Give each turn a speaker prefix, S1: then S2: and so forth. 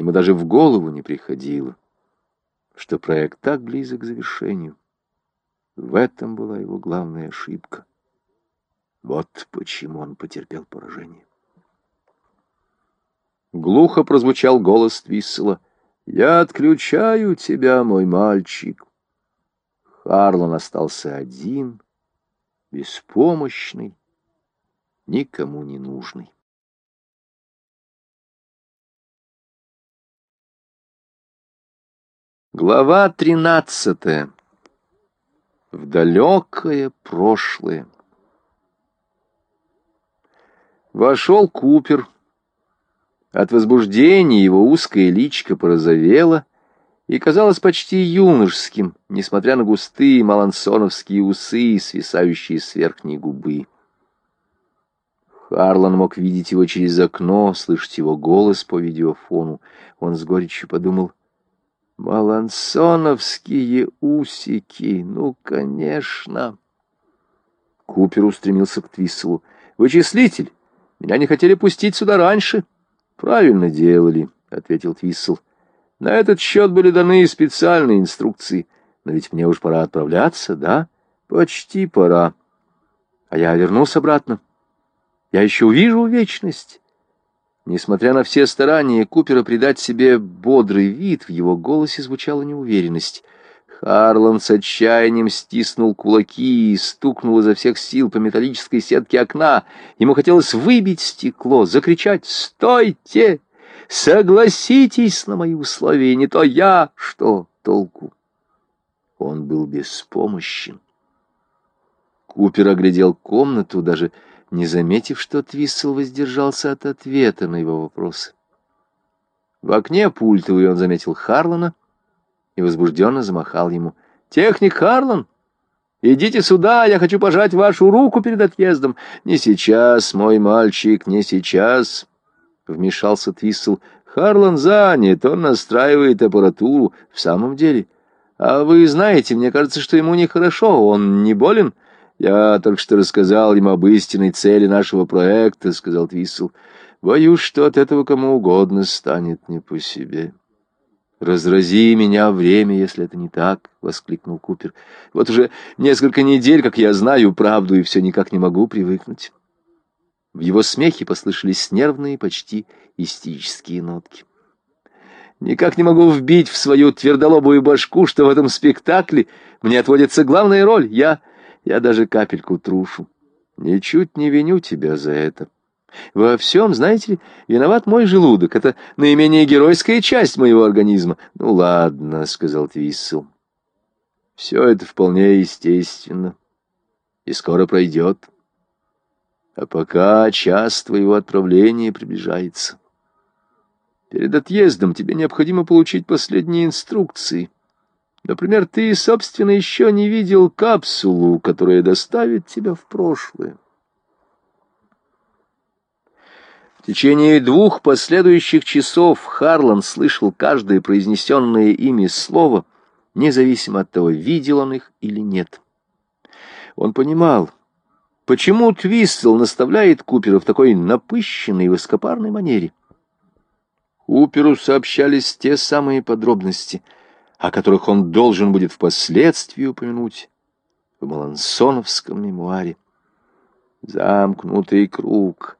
S1: Ему даже в голову не приходило, что проект так близок к завершению. В этом была его главная ошибка. Вот почему он потерпел поражение. Глухо прозвучал голос Твиссела. «Я отключаю тебя, мой мальчик». Харлан остался один, беспомощный, никому не нужный. Глава тринадцатая. В далекое прошлое. Вошел Купер. От возбуждения его узкое личико порозовело и казалось почти юношеским, несмотря на густые малансоновские усы, свисающие с верхней губы. Харлан мог видеть его через окно, слышать его голос по видеофону. Он с горечью подумал, «Малансоновские усики, ну, конечно!» Купер устремился к Твисселу. «Вычислитель, меня не хотели пустить сюда раньше». «Правильно делали», — ответил Твиссел. «На этот счет были даны специальные инструкции. Но ведь мне уж пора отправляться, да? Почти пора. А я вернусь обратно. Я еще увижу вечность». Несмотря на все старания Купера придать себе бодрый вид, в его голосе звучала неуверенность. Харлан с отчаянием стиснул кулаки и стукнул изо всех сил по металлической сетке окна. Ему хотелось выбить стекло, закричать «Стойте! Согласитесь на мои условия, не то я, что толку?» Он был беспомощен. Купер оглядел комнату, даже не заметив, что Твиссел воздержался от ответа на его вопрос. В окне пультовый он заметил Харлана, и возбужденно замахал ему. «Техник Харлан, идите сюда, я хочу пожать вашу руку перед отъездом». «Не сейчас, мой мальчик, не сейчас», — вмешался Твиссел. «Харлан занят, он настраивает аппаратуру. В самом деле. А вы знаете, мне кажется, что ему нехорошо, он не болен». «Я только что рассказал ему об истинной цели нашего проекта», — сказал Твиссел. «Боюсь, что от этого кому угодно станет не по себе». «Разрази меня время, если это не так!» — воскликнул Купер. «Вот уже несколько недель, как я знаю правду, и все никак не могу привыкнуть». В его смехе послышались нервные, почти истерические нотки. «Никак не могу вбить в свою твердолобую башку, что в этом спектакле мне отводится главная роль. Я, я даже капельку трушу. Ничуть не виню тебя за это». Во всем, знаете ли, виноват мой желудок. Это наименее геройская часть моего организма. Ну ладно, — сказал Твиссел. Все это вполне естественно. И скоро пройдет. А пока час твоего отправления приближается. Перед отъездом тебе необходимо получить последние инструкции. Например, ты, собственно, еще не видел капсулу, которая доставит тебя в прошлое. В течение двух последующих часов Харлан слышал каждое произнесенное ими слово, независимо от того, видел он их или нет. Он понимал, почему Твистл наставляет Купера в такой напыщенной и высокопарной манере. Куперу сообщались те самые подробности, о которых он должен будет впоследствии упомянуть в Малансоновском мемуаре. Замкнутый круг —